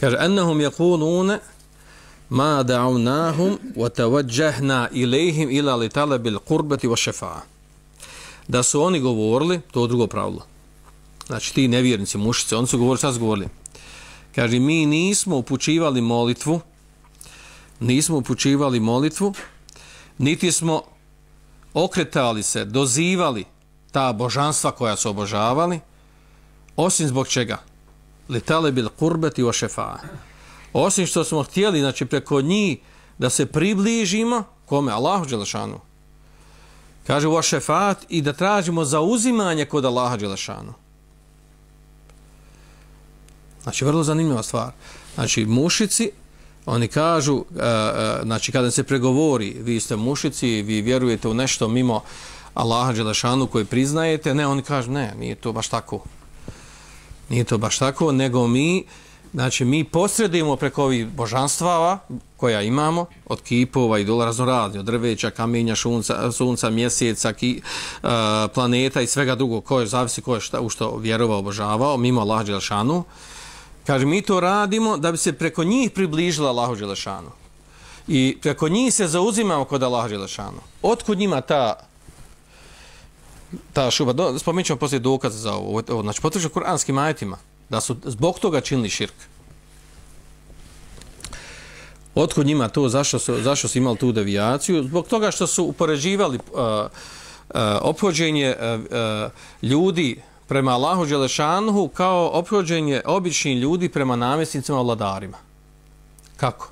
Kaže, ennahum yakulune ma da'unahum wa tawajjahna ilayhim ila li talabil qurbati wa shafa'a. Da su oni govorili, to je drugo pravilo. Znači ti nevjernici, mušice, oni su govorili, šta su govorili? Kaže, mi nismo upućivali molitvu, nismo upućivali molitvu, niti smo okretali se, dozivali ta božanstva koja su obožavali, osim zbog čega? Letale bil kurbeti o šefa. Osim što smo htjeli, znači preko njih, da se približimo, kome? Allahu Đelešanu. Kaže o šefat i da tražimo zauzimanje kod Allaha Đelešanu. Znači, vrlo zanimljiva stvar. Znači, mušici, oni kažu, e, e, znači, kada se pregovori, vi ste mušici, vi vjerujete u nešto mimo Allaha Đelešanu koji priznajete, ne, oni kažu, ne, nije to baš tako. Nije to baš tako, nego mi, znači, mi posredujemo preko ovih božanstava koja imamo, od kipova i dola raznoradnje, od drveća, kamenja, šunca, sunca, mjeseca, ki, uh, planeta i svega drugog, koje zavisi ko je šta, u što vjerovao, obožavao, mimo Allah Đelšanu. Kaže, mi to radimo da bi se preko njih približila Allahu Đelešanu. I preko njih se zauzimamo kod Allahu Đelešanu. Otkud njima ta ta šuba? Do, spomenut ćemo poslije dokaz za ovo. ovo znači, potvrđeno kuranskim ajetima da su zbog toga činili širk. Otkud njima to? Zašto su, zašto su imali tu devijaciju? Zbog toga što su upoređivali uh, uh, ophođenje uh, uh, ljudi prema Allahu Đelešanuhu kao ophođenje običnih ljudi prema namjesnicima vladarima. Kako?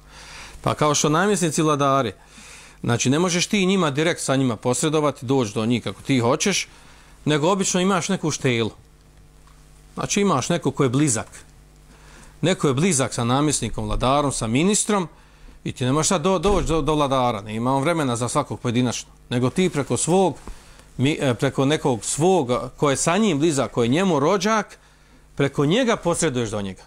Pa kao što namjesnici vladari, znači ne možeš ti njima direkt sa njima posredovati, doći do njih kako ti hoćeš, nego obično imaš neku štelu. Znači imaš neko ko je blizak. Neko je blizak sa namjesnikom, vladarom, sa ministrom i ti ne možeš sad do, doći do, do vladara. Ne ima vremena za svakog pojedinačno. Nego ti preko svog mi, e, preko nekog svog ko je sa njim blizak, ko je njemu rođak, preko njega posreduješ do njega.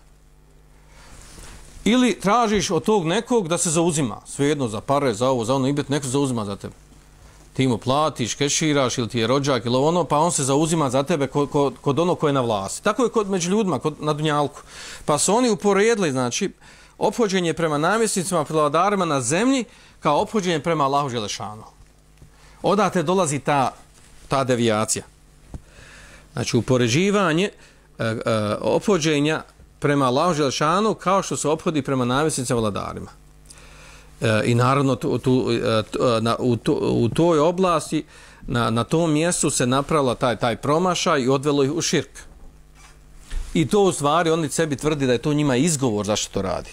Ili tražiš od tog nekog da se zauzima, svejedno za pare, za ovo, za ono, i neko zauzima za tebe. Ti mu platiš, keširaš ili ti je rođak ili ono, pa on se zauzima za tebe kod, kod, kod ono koje je na vlasti. Tako je kod među ljudima, kod, na Dunjalku. Pa su oni uporedili, znači, ophođenje prema namjesnicima, vladarima na zemlji, kao ophođenje prema Allahu Želešanu. Odate dolazi ta ta devijacija. Znači, upoređivanje e, e, opođenja prema Allahu Želšanu kao što se ophodi prema navisnicama vladarima. E, I naravno, tu, tu, e, e, na, u, tu, u toj oblasti, na, na tom mjestu se napravila taj, taj promašaj i odvelo ih u širk. I to u stvari oni sebi tvrdi da je to njima izgovor zašto to radi.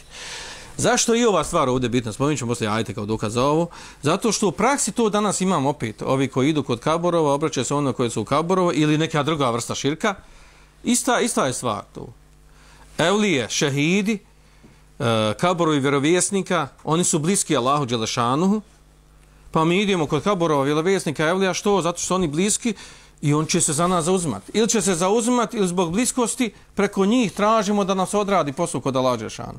Zašto i ova stvar ovdje bitna? Spominut ćemo poslije ajte kao dokaz za ovo. Zato što u praksi to danas imam opet. Ovi koji idu kod kaborova, obraćaju se ono koje su u kaborova ili neka druga vrsta širka. Ista, ista je stvar to. Evlije, šehidi, e, kaborovi vjerovjesnika, oni su bliski Allahu Đelešanuhu. Pa mi idemo kod kaborova vjerovjesnika Evlija, što? Zato što su oni bliski i on će se za nas zauzimati. Ili će se zauzimati ili zbog bliskosti preko njih tražimo da nas odradi posao kod Allahu Đelešanuhu.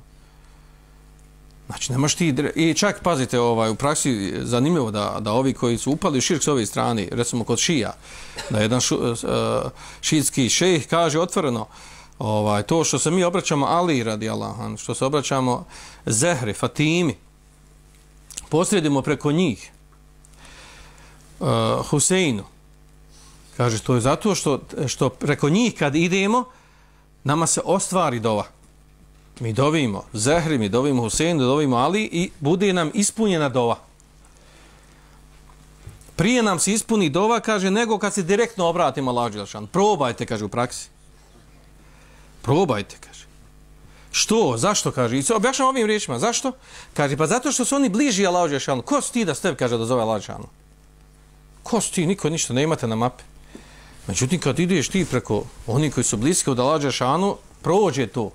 Znači, ne možeš ti... I čak, pazite, ovaj, u praksi zanimljivo da, da ovi koji su upali u širk s ove strane, recimo kod šija, da jedan šu, e, e, šijski šejh kaže otvoreno, ovaj, to što se mi obraćamo Ali radi Allahan, što se obraćamo Zehri, Fatimi, posredimo preko njih, uh, Huseinu, kaže, to je zato što, što preko njih kad idemo, nama se ostvari dova mi dovimo Zehri, mi dovimo Huseinu, dovimo Ali i bude nam ispunjena dova. Prije nam se ispuni dova, kaže, nego kad se direktno obratimo Allah Đelšan. Probajte, kaže, u praksi. Probajte, kaže. Što? Zašto, kaže? I se objašnjam ovim riječima. Zašto? Kaže, pa zato što su oni bliži Allahu Đelšan. Ko si ti da ste, kaže, da zove Allahu Đelšan? Ko si ti? Niko ništa, ne imate na mape. Međutim, kad ideš ti preko oni koji su bliski od Allahu Đelšanu, prođe to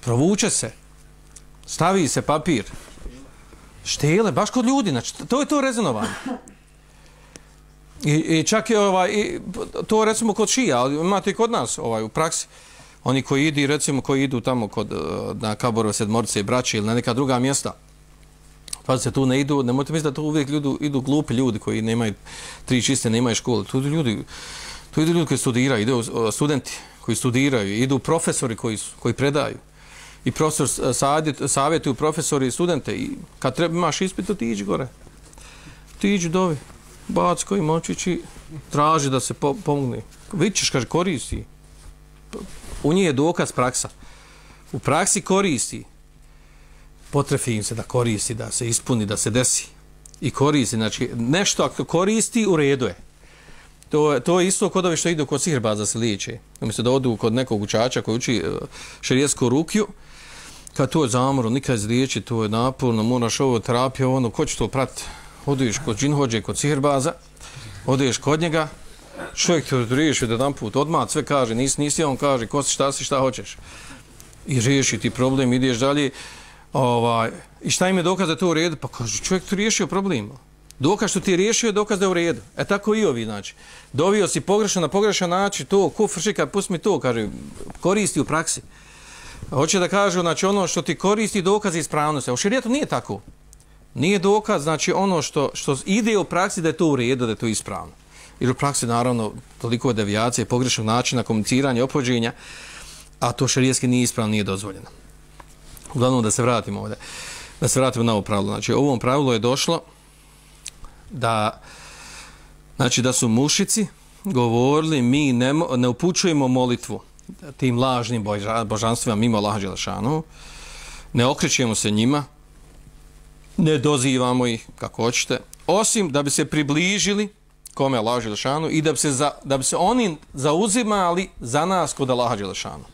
provuče se, stavi se papir, štele, baš kod ljudi, znači, to je to rezonovanje. I, i čak je ovaj, i, to recimo kod šija, ali imate i kod nas ovaj, u praksi, oni koji idu, recimo koji idu tamo kod, eh, na Kaborove sedmorice i braće ili na neka druga mjesta, pa se tu ne idu, ne možete misliti da tu uvijek ljudi, idu glupi ljudi koji nemaju tri čiste, nemaju škole, tu idu ljudi, tu idu ljudi koji studiraju, idu eh, studenti koji studiraju, idu profesori koji, koji predaju, i profesor eh, savjetuju profesori i studente i kad treba imaš ispit, to ti iđi gore. Ti iđi dovi, bac koji močići, traži da se po, pomogne. Vićeš, kaže, koristi. U njih je dokaz praksa. U praksi koristi. Potrefi im se da koristi, da se ispuni, da se desi. I koristi, znači, nešto ako koristi, u redu je. To, to je isto kod ove što idu kod sihrbaza se liječe. Umjesto da odu kod nekog učača koji uči e, rukju, kad to je zamor, nikad izliječi, to je naporno, moraš ovo terapija, ono, ko će to pratiti? Oduješ kod džinhođe, kod sihrbaza, oduješ kod njega, čovjek te riješi da dan put, odmah sve kaže, nisi, nisi, on kaže, ko si, šta si, šta hoćeš. I riješi ti problem, ideš dalje, ovaj, i šta im je dokaz da to u redu? Pa kaže, čovjek tu riješio problem. Dokaz što ti je riješio je dokaz da je u redu. E tako i ovi, znači. Dovio si pogrešno na pogrešan način, to, ko frši, pusti mi to, kaže, koristi u praksi. Hoće da kaže, znači, ono što ti koristi dokaz ispravnosti. A e, u širijetu nije tako. Nije dokaz, znači, ono što, što ide u praksi da je to u redu, da je to ispravno. Jer u praksi, naravno, toliko je devijacije, pogrešnog načina komuniciranja, opođenja, a to širijetski nije ispravno, nije dozvoljeno. Uglavnom, da se vratimo ovdje. Da se vratimo na ovo pravilo. Znači, ovom pravilu je došlo da znači da su mušici govorili mi ne, ne upućujemo molitvu tim lažnim božanstvima mimo Allaha Đelešanu ne okrećemo se njima ne dozivamo ih kako hoćete osim da bi se približili kome Allah Đelešanu i da bi se, za, da bi se oni zauzimali za nas kod Allaha Đelešanu.